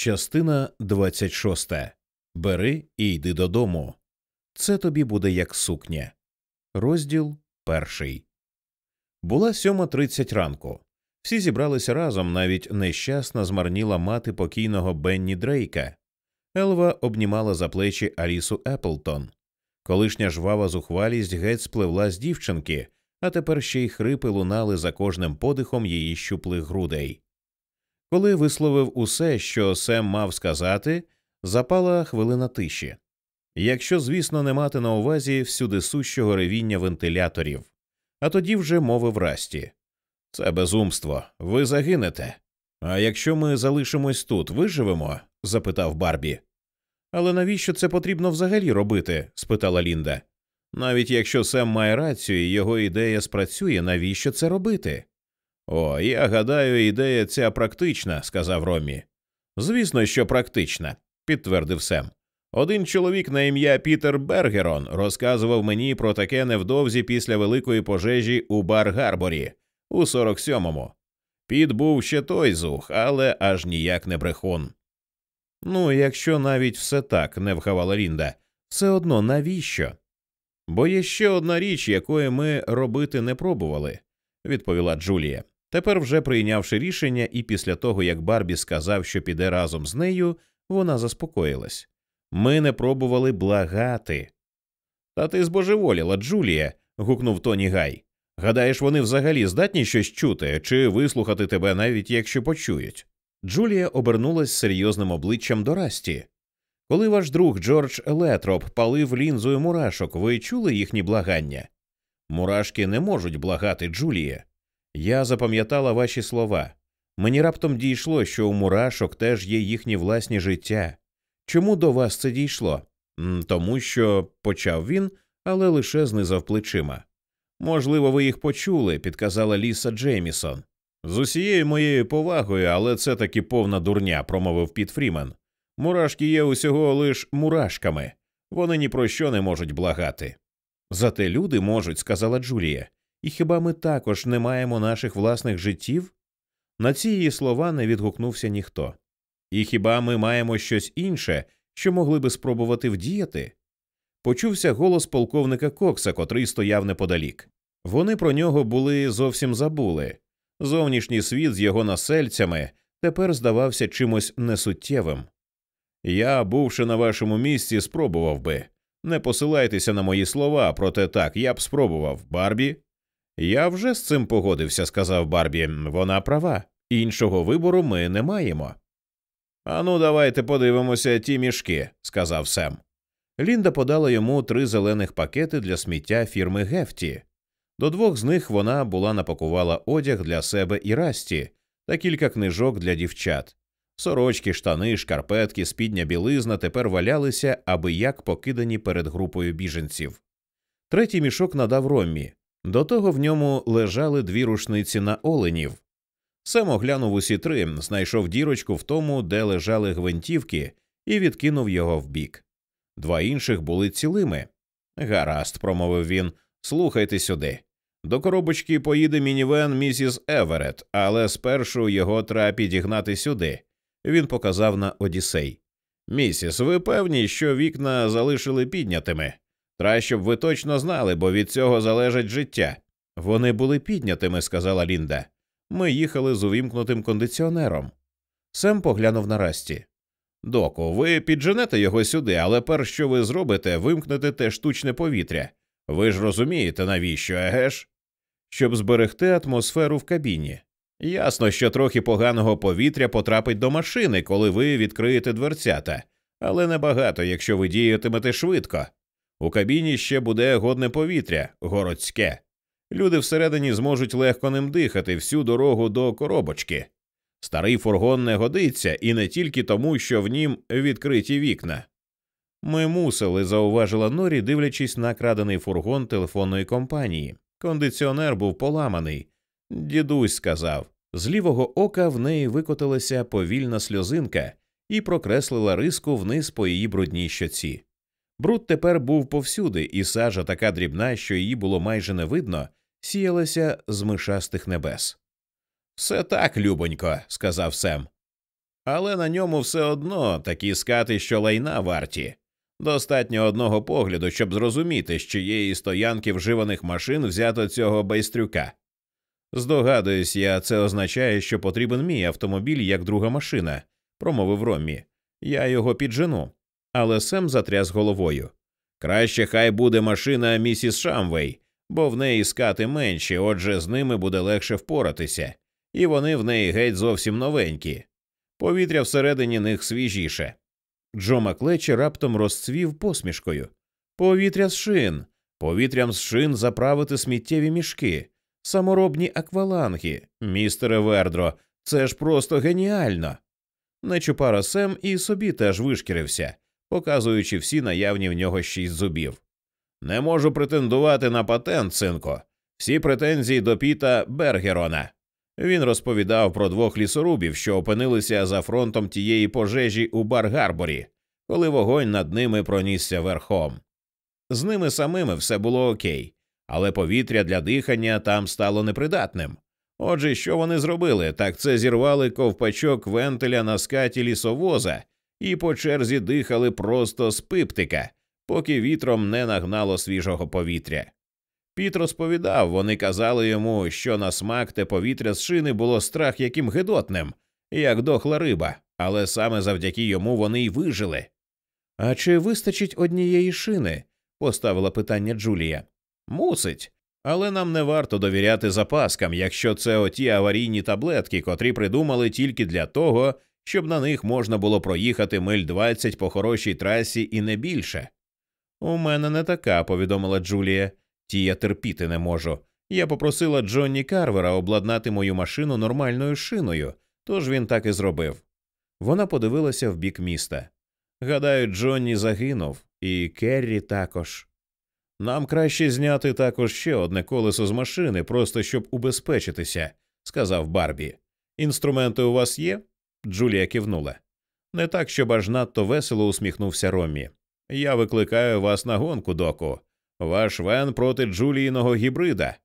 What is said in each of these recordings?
Частина 26. Бери і йди додому. Це тобі буде як сукня. Розділ перший. Була сьома тридцять ранку. Всі зібралися разом, навіть нещасна змарніла мати покійного Бенні Дрейка. Елва обнімала за плечі Алісу Еплтон. Колишня жвава зухвалість геть спливла з дівчинки, а тепер ще й хрипи лунали за кожним подихом її щуплих грудей. Коли висловив усе, що Сем мав сказати, запала хвилина тиші. Якщо, звісно, не мати на увазі всюди сущого ревіння вентиляторів, а тоді вже мовив Расті. Це безумство, ви загинете. А якщо ми залишимось тут, виживемо? запитав Барбі. Але навіщо це потрібно взагалі робити? спитала Лінда. Навіть якщо Сем має рацію і його ідея спрацює, навіщо це робити? О, я гадаю, ідея ця практична, сказав Ромі. Звісно, що практична, підтвердив Сем. Один чоловік на ім'я Пітер Бергерон розказував мені про таке невдовзі після великої пожежі у Бар Гарборі у 47-му. Піт був ще той зух, але аж ніяк не брехун. Ну, якщо навіть все так, не вгавала Лінда, все одно навіщо? Бо є ще одна річ, якої ми робити не пробували, відповіла Джулія. Тепер, вже прийнявши рішення, і після того, як Барбі сказав, що піде разом з нею, вона заспокоїлась. Ми не пробували благати. Та ти збожеволіла, Джулія. гукнув Тоні Гай. Гадаєш, вони взагалі здатні щось чути чи вислухати тебе, навіть якщо почують. Джулія обернулась серйозним обличчям до Расті. Коли ваш друг Джордж Летроп палив лінзою мурашок, ви чули їхні благання? Мурашки не можуть благати, Джулія. Я запам'ятала ваші слова. Мені раптом дійшло, що у мурашок теж є їхні власні життя. Чому до вас це дійшло? Тому що почав він, але лише знизав плечима. Можливо, ви їх почули, підказала Ліса Джеймісон. З усією моєю повагою, але це таки повна дурня, промовив Піт Фрімен. Мурашки є усього лиш мурашками, вони ні про що не можуть благати. Зате люди можуть, сказала Джулія, і хіба ми також не маємо наших власних життів? На ці її слова не відгукнувся ніхто. І хіба ми маємо щось інше, що могли би спробувати вдіяти? Почувся голос полковника Кокса, котрий стояв неподалік. Вони про нього були зовсім забули. Зовнішній світ з його насельцями тепер здавався чимось несуттєвим. Я, бувши на вашому місці, спробував би. Не посилайтеся на мої слова, проте так я б спробував, Барбі. Я вже з цим погодився, сказав Барбі. Вона права. Іншого вибору ми не маємо. Ану, давайте подивимося ті мішки, сказав Сем. Лінда подала йому три зелених пакети для сміття фірми Гефті. До двох з них вона була напакувала одяг для себе і расті та кілька книжок для дівчат. Сорочки, штани, шкарпетки, спідня білизна тепер валялися аби як покидані перед групою біженців. Третій мішок надав Роммі. До того в ньому лежали дві рушниці на оленів. Сем оглянув усі три, знайшов дірочку в тому, де лежали гвинтівки, і відкинув його вбік. Два інших були цілими. Гаразд, промовив він, слухайте сюди. До коробочки поїде мінівен місіс Еверет, але спершу його треба підігнати сюди. Він показав на Одіссей. Місіс, ви певні, що вікна залишили піднятими? Треба, щоб ви точно знали, бо від цього залежить життя. Вони були піднятими, сказала Лінда. Ми їхали з увімкнутим кондиціонером. Сем поглянув на Расті. Доку, ви підженете його сюди, але перш що ви зробите, вимкнете те штучне повітря. Ви ж розумієте, навіщо, еге ж? Щоб зберегти атмосферу в кабіні. Ясно, що трохи поганого повітря потрапить до машини, коли ви відкриєте дверцята, але небагато, якщо ви діятимете швидко. У кабіні ще буде годне повітря, городське. Люди всередині зможуть легко ним дихати всю дорогу до коробочки. Старий фургон не годиться і не тільки тому, що в нім відкриті вікна. Ми мусили, зауважила Норі, дивлячись на крадений фургон телефонної компанії. Кондиціонер був поламаний. Дідусь сказав. З лівого ока в неї викотилася повільна сльозинка і прокреслила риску вниз по її брудній щоці. Бруд тепер був повсюди, і сажа така дрібна, що її було майже не видно, сіялася з мишастих небес. Все так, любонько, сказав Сем. але на ньому все одно такі скати, що лайна варті. Достатньо одного погляду, щоб зрозуміти, з чиєї стоянки вживаних машин взято цього байстрюка. Здогадуюсь я, це означає, що потрібен мій автомобіль як друга машина, промовив Роммі. Я його піджену. Але Сем затряс головою. Краще хай буде машина місіс Шамвей, бо в неї скати менші, отже, з ними буде легше впоратися, і вони в неї геть зовсім новенькі. Повітря всередині них свіжіше. Джо Маклечі раптом розцвів посмішкою. Повітря з шин, повітрям з шин заправити сміттєві мішки, саморобні акваланги, містере Вердро, це ж просто геніально. Нечупара Сем і собі теж вишкірився, показуючи всі наявні в нього шість зубів. Не можу претендувати на патент, синко. Всі претензії до Піта Бергерона. Він розповідав про двох лісорубів, що опинилися за фронтом тієї пожежі у Бар-Гарборі, коли вогонь над ними пронісся верхом. З ними самими все було окей, але повітря для дихання там стало непридатним. Отже, що вони зробили? Так це зірвали ковпачок вентиля на скаті лісовоза і по черзі дихали просто з пиптика, поки вітром не нагнало свіжого повітря. Піт розповідав, вони казали йому, що на смак те повітря з шини було страх яким гидотним, як дохла риба, але саме завдяки йому вони й вижили. А чи вистачить однієї шини? поставила питання Джулія. Мусить. Але нам не варто довіряти запаскам, якщо це оті аварійні таблетки, котрі придумали тільки для того, щоб на них можна було проїхати миль 20 по хорошій трасі і не більше. У мене не така, повідомила Джулія. Ті я терпіти не можу. Я попросила Джонні Карвера обладнати мою машину нормальною шиною, тож він так і зробив. Вона подивилася в бік міста. Гадаю, Джонні загинув, і Керрі також. Нам краще зняти також ще одне колесо з машини, просто щоб убезпечитися, сказав Барбі. Інструменти у вас є? Джулія кивнула. Не так, щоб аж надто весело усміхнувся Роммі. Я викликаю вас на гонку, доку. Ваш вен проти Джуліїного гібрида.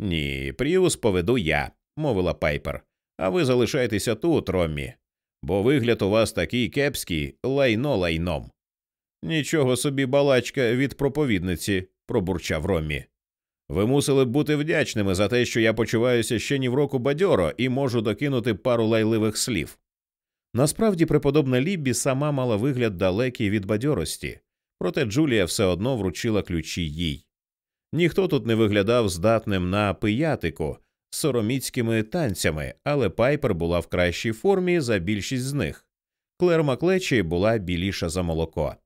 Ні, Пріус поведу я, мовила Пайпер. А ви залишайтеся тут, Роммі, бо вигляд у вас такий кепський лайно лайном. Нічого собі балачка від проповідниці, пробурчав Роммі. Ви мусили б бути вдячними за те, що я почуваюся ще ні в року бадьоро і можу докинути пару лайливих слів. Насправді, преподобна Ліббі сама мала вигляд далекий від бадьорості, проте Джулія все одно вручила ключі їй. Ніхто тут не виглядав здатним на пиятику з сороміцькими танцями, але Пайпер була в кращій формі за більшість з них. Клер Маклечі була біліша за молоко.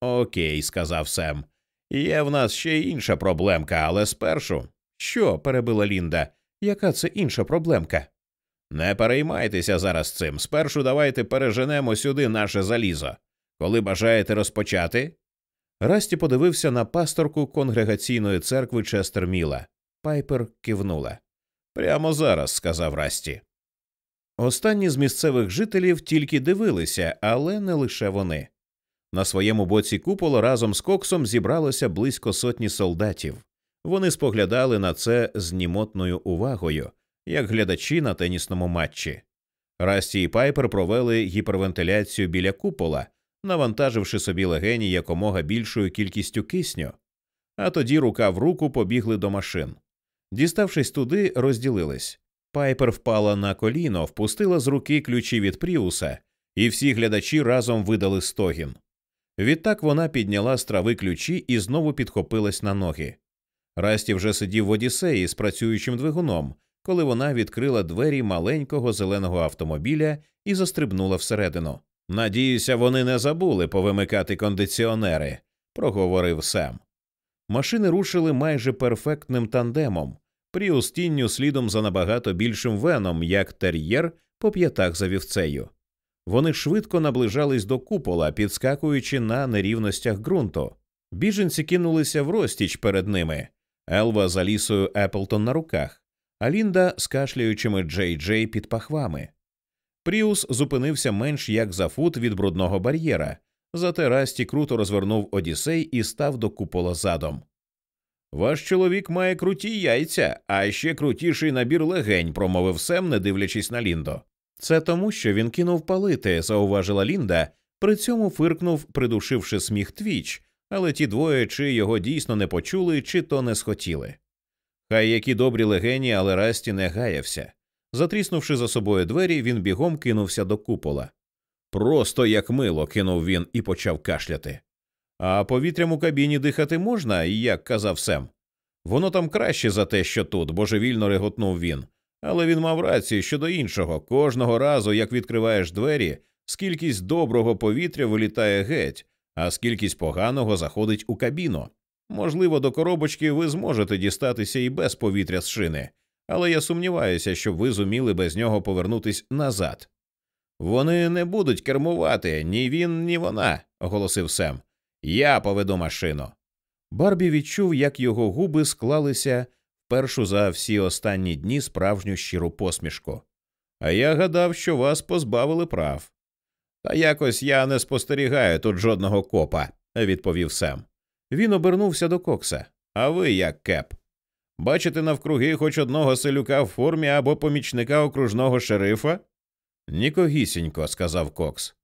Окей, сказав Сем. Є в нас ще інша проблемка, але спершу. Що? перебила Лінда. Яка це інша проблемка? Не переймайтеся зараз цим. Спершу давайте переженемо сюди наше залізо. Коли бажаєте розпочати? Расті подивився на пасторку конгрегаційної церкви Честерміла. Пайпер кивнула. Прямо зараз, сказав Расті. Останні з місцевих жителів тільки дивилися, але не лише вони. На своєму боці купола разом з Коксом зібралося близько сотні солдатів. Вони споглядали на це з німотною увагою, як глядачі на тенісному матчі. Расті і Пайпер провели гіпервентиляцію біля купола, навантаживши собі легені якомога більшою кількістю кисню, а тоді рука в руку побігли до машин. Діставшись туди, розділились. Пайпер впала на коліно, впустила з руки ключі від Пріуса, і всі глядачі разом видали стогін. Відтак вона підняла з трави ключі і знову підхопилась на ноги. Расті вже сидів в Одіссеї з працюючим двигуном, коли вона відкрила двері маленького зеленого автомобіля і застрибнула всередину. Надіюся, вони не забули повимикати кондиціонери, проговорив Сем. Машини рушили майже перфектним тандемом, Пріус тінню слідом за набагато більшим веном, як тер'єр по п'ятах за вівцею. Вони швидко наближались до купола, підскакуючи на нерівностях ґрунту. Біженці кинулися в розтіч перед ними. Елва за лісою Еплтон на руках, а Лінда з кашляючими Джей Джей під пахвами. Пріус зупинився менш як за фут від брудного бар'єра, зате Расті круто розвернув Одіссей і став до купола задом. Ваш чоловік має круті яйця, а ще крутіший набір легень, промовив Сем, не дивлячись на Ліндо. Це тому, що він кинув палити, зауважила Лінда, при цьому фиркнув, придушивши сміх твіч, але ті двоє чи його дійсно не почули, чи то не схотіли. Хай які добрі легені, але Расті не гаявся. Затріснувши за собою двері, він бігом кинувся до купола. Просто як мило, кинув він і почав кашляти. А повітрям у кабіні дихати можна, як казав Сем. Воно там краще за те, що тут, божевільно реготнув він. Але він мав рацію щодо іншого. Кожного разу, як відкриваєш двері, скількись доброго повітря вилітає геть, а скількись поганого заходить у кабіну. Можливо, до коробочки ви зможете дістатися і без повітря з шини, але я сумніваюся, щоб ви зуміли без нього повернутись назад. Вони не будуть кермувати ні він, ні вона, оголосив Сем. Я поведу машину. Барбі відчув, як його губи склалися впершу за всі останні дні справжню щиру посмішку. А я гадав, що вас позбавили прав. Та якось я не спостерігаю тут жодного копа, відповів Сем. Він обернувся до Кокса. А ви як кеп? Бачите навкруги хоч одного селюка в формі або помічника окружного шерифа? Нікогісінько, сказав Кокс.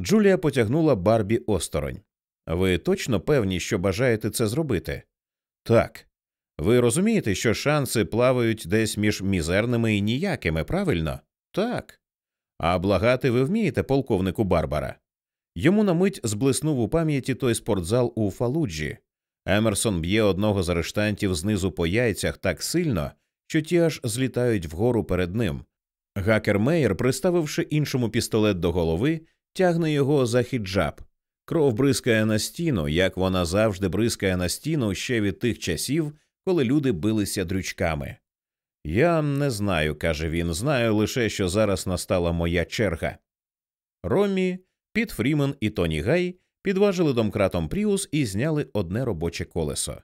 Джулія потягнула Барбі осторонь. Ви точно певні, що бажаєте це зробити? Так. Ви розумієте, що шанси плавають десь між мізерними і ніякими, правильно? Так. А благати ви вмієте, полковнику Барбара? Йому на мить зблиснув у пам'яті той спортзал у Фалуджі. Емерсон б'є одного з арештантів знизу по яйцях так сильно, що ті аж злітають вгору перед ним. Гакер Мейер, приставивши іншому пістолет до голови, тягне його за хіджаб. Кров бризкає на стіну, як вона завжди бризкає на стіну ще від тих часів, коли люди билися дрючками. Я не знаю, каже він, знаю лише, що зараз настала моя черга. Ромі, Піт Фрімен і Тоні Гай підважили домкратом Пріус і зняли одне робоче колесо.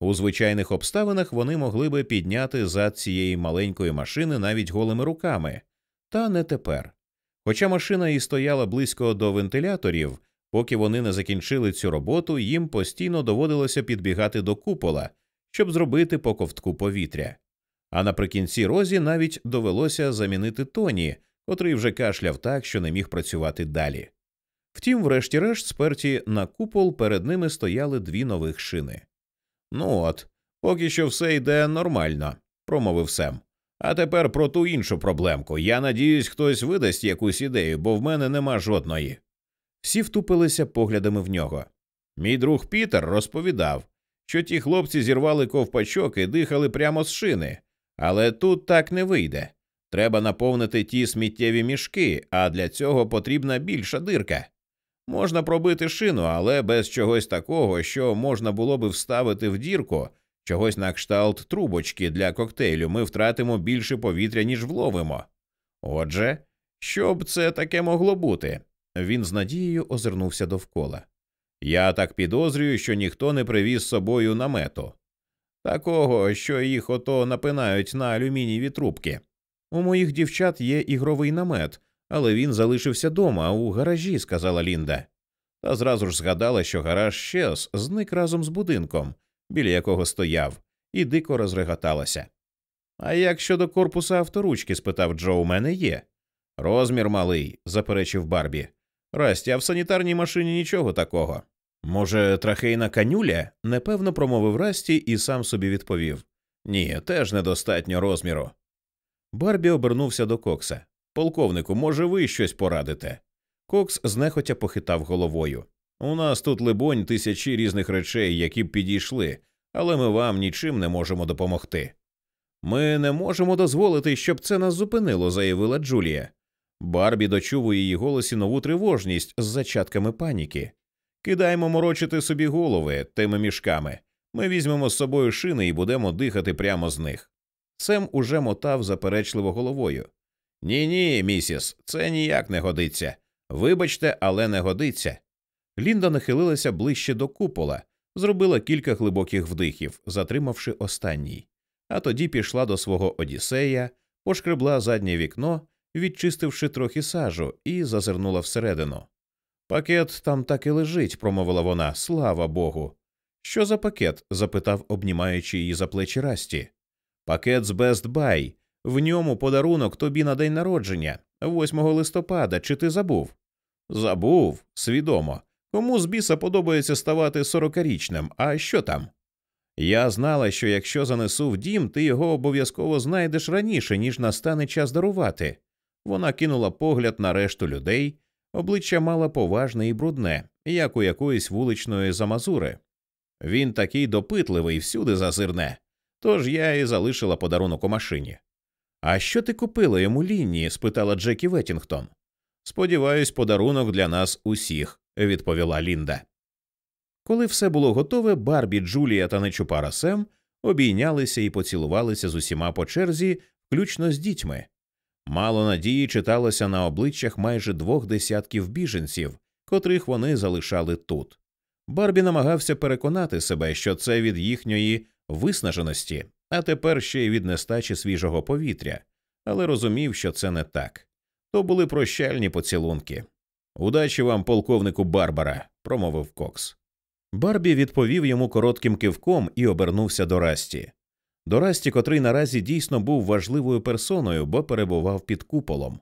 У звичайних обставинах вони могли би підняти зад цієї маленької машини навіть голими руками, та не тепер. Хоча машина і стояла близько до вентиляторів, поки вони не закінчили цю роботу, їм постійно доводилося підбігати до купола, щоб зробити по ковтку повітря. А наприкінці розі навіть довелося замінити Тоні, котрий вже кашляв так, що не міг працювати далі. Втім, врешті-решт, сперті на купол перед ними стояли дві нових шини. Ну от, поки що все йде нормально, промовив Сем. А тепер про ту іншу проблемку. Я надіюсь, хтось видасть якусь ідею, бо в мене нема жодної. Всі втупилися поглядами в нього. Мій друг Пітер розповідав, що ті хлопці зірвали ковпачок і дихали прямо з шини, але тут так не вийде. Треба наповнити ті сміттєві мішки, а для цього потрібна більша дирка. Можна пробити шину, але без чогось такого, що можна було би вставити в дірку, чогось на кшталт трубочки для коктейлю, ми втратимо більше повітря, ніж вловимо. Отже, що б це таке могло бути? Він з надією озирнувся довкола. Я так підозрюю, що ніхто не привіз з собою намету. Такого, що їх ото напинають на алюмінієві трубки. У моїх дівчат є ігровий намет, але він залишився дома у гаражі, сказала Лінда. Та зразу ж згадала, що гараж щез, зник разом з будинком, біля якого стояв, і дико розреготалася. А як щодо корпуса авторучки? спитав Джо, у мене є. Розмір малий, заперечив Барбі. Расті, а в санітарній машині нічого такого. Може, трахейна канюля? непевно промовив Расті і сам собі відповів Ні, теж недостатньо розміру. Барбі обернувся до Кокса. Полковнику, може, ви щось порадите? Кокс знехотя похитав головою. У нас тут, либонь, тисячі різних речей, які б підійшли, але ми вам нічим не можемо допомогти. Ми не можемо дозволити, щоб це нас зупинило, заявила Джулія. Барбі дочув у її голосі нову тривожність з зачатками паніки. Кидаємо морочити собі голови тими мішками. Ми візьмемо з собою шини і будемо дихати прямо з них. Сем уже мотав заперечливо головою. Ні, ні, місіс, це ніяк не годиться. Вибачте, але не годиться. Лінда нахилилася ближче до купола, зробила кілька глибоких вдихів, затримавши останній, а тоді пішла до свого Одіссея, пошкребла заднє вікно, відчистивши трохи сажу, і зазирнула всередину. Пакет там так і лежить, промовила вона, слава Богу. Що за пакет? запитав, обнімаючи її за плечі Расті. Пакет з Best Buy. В ньому подарунок тобі на день народження. 8 листопада, чи ти забув? Забув, свідомо. Кому з біса подобається ставати сорокарічним, а що там? Я знала, що якщо занесу в дім, ти його обов'язково знайдеш раніше, ніж настане час дарувати. Вона кинула погляд на решту людей, обличчя мала поважне і брудне, як у якоїсь вуличної замазури. Він такий допитливий всюди зазирне. Тож я і залишила подарунок у машині. А що ти купила йому лінії? спитала Джекі Веттінгтон. Сподіваюсь, подарунок для нас усіх, відповіла Лінда. Коли все було готове, Барбі, Джулія та Нечупара Сем обійнялися і поцілувалися з усіма по черзі, включно з дітьми. Мало надії читалося на обличчях майже двох десятків біженців, котрих вони залишали тут. Барбі намагався переконати себе, що це від їхньої виснаженості, а тепер ще й від нестачі свіжого повітря, але розумів, що це не так. То були прощальні поцілунки. Удачі вам, полковнику Барбара, промовив Кокс. Барбі відповів йому коротким кивком і обернувся до Расті. До Расті, котрий наразі дійсно був важливою персоною, бо перебував під куполом.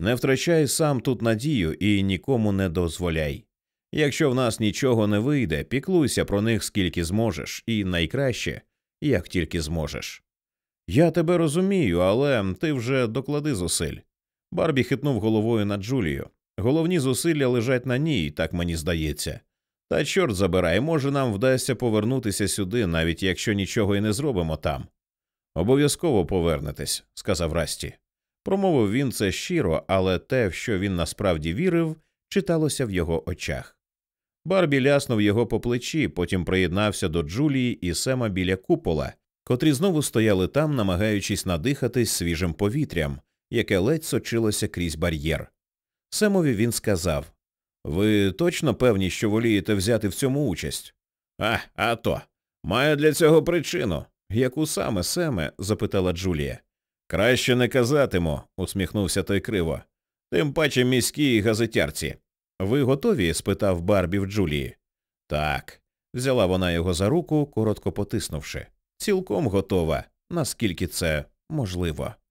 Не втрачай сам тут надію і нікому не дозволяй. Якщо в нас нічого не вийде, піклуйся про них скільки зможеш, і найкраще, як тільки зможеш. Я тебе розумію, але ти вже доклади зусиль. Барбі хитнув головою на Джулію. Головні зусилля лежать на ній, так мені здається. Та чорт забирай, може, нам вдасться повернутися сюди, навіть якщо нічого і не зробимо там. Обов'язково повернетесь, сказав Расті. Промовив він це щиро, але те, в що він насправді вірив, читалося в його очах. Барбі ляснув його по плечі, потім приєднався до Джулії і Сема біля купола, котрі знову стояли там, намагаючись надихатись свіжим повітрям, яке ледь сочилося крізь бар'єр. Семові він сказав Ви точно певні, що волієте взяти в цьому участь? А, а то. Маю для цього причину. Яку саме Семе? запитала Джулія. Краще не казатиму, усміхнувся той криво. Тим паче міській газетярці. Ви готові? спитав Барбі в Джулії. Так. Взяла вона його за руку, коротко потиснувши. Цілком готова, наскільки це можливо.